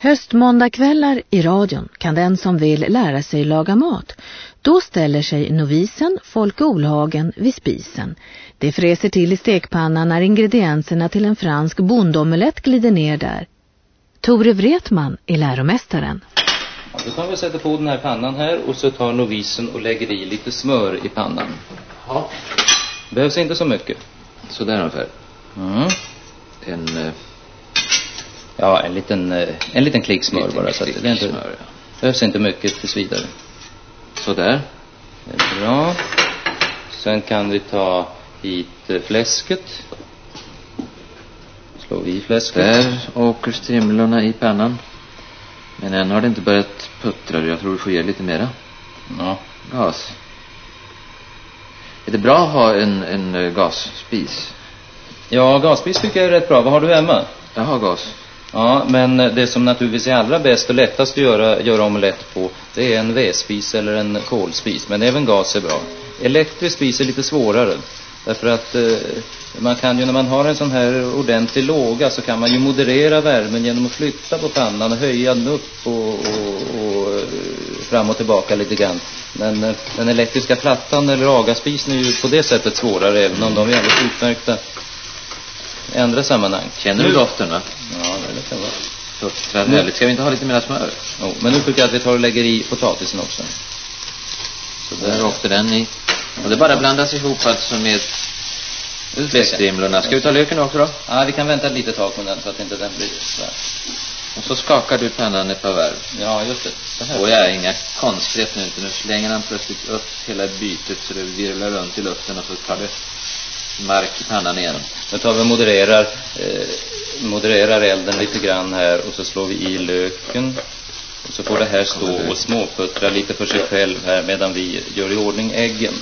Höstmåndagkvällar i radion kan den som vill lära sig laga mat. Då ställer sig novisen Folke Olhagen vid spisen. Det fräser till i stekpannan när ingredienserna till en fransk bondomelett glider ner där. Tore Wretman är läromästaren. Ja, då tar vi och sätter på den här pannan här och så tar novisen och lägger i lite smör i pannan. Ja. Behövs inte så mycket. Så där ungefär. Mm. En... Ja, en liten, eh, en liten klick smör liten bara. Så att det är inte, smör, ja. behövs inte mycket tills vidare. Så där. Det är bra. Sen kan vi ta hit eh, fläsket. Slå i fläsket. Där åker strimlorna i pannan. Men än har det inte börjat puttra. Jag tror du får ge lite mera Ja. gas. Är det bra att ha en, en eh, gasspis? ja, gasspis tycker jag är rätt bra. Vad har du hemma? Jag har gas. Ja, men det som naturligtvis är allra bäst och lättast att göra, göra omelett på, det är en vedspis eller en kolspis. Men även gas är bra. Elektrisk spis är lite svårare. Därför att eh, man kan ju när man har en sån här ordentlig låga så kan man ju moderera värmen genom att flytta på pannan och höja den upp och, och, och eh, fram och tillbaka lite grann. Men eh, den elektriska plattan eller agaspisen är ju på det sättet svårare även om de är alldeles utmärkta andra sammanhang. Känner du doften va? Ja, det vara. Puttrar Nu- härligt. Ska vi inte ha lite mer smör? Jo, men nu tycker jag att vi tar och lägger i potatisen också. Så där åkte den i. Och det bara blandas ihop alltså med fläskstrimlorna. Ska vi ta löken också då? Ja, vi kan vänta ett litet tag med den så att inte den blir svart. Och så skakar du pannan ett par varv. Ja, just det. Så här. Och jag är inga konstgrepp nu inte. Nu slänger han plötsligt upp hela bytet så det virvlar runt i luften och så tar det mark i pannan igen. Nu tar vi och modererar, eh, modererar elden lite grann här och så slår vi i löken. Och så får det här stå och småputtra lite för sig själv här medan vi gör i ordning äggen.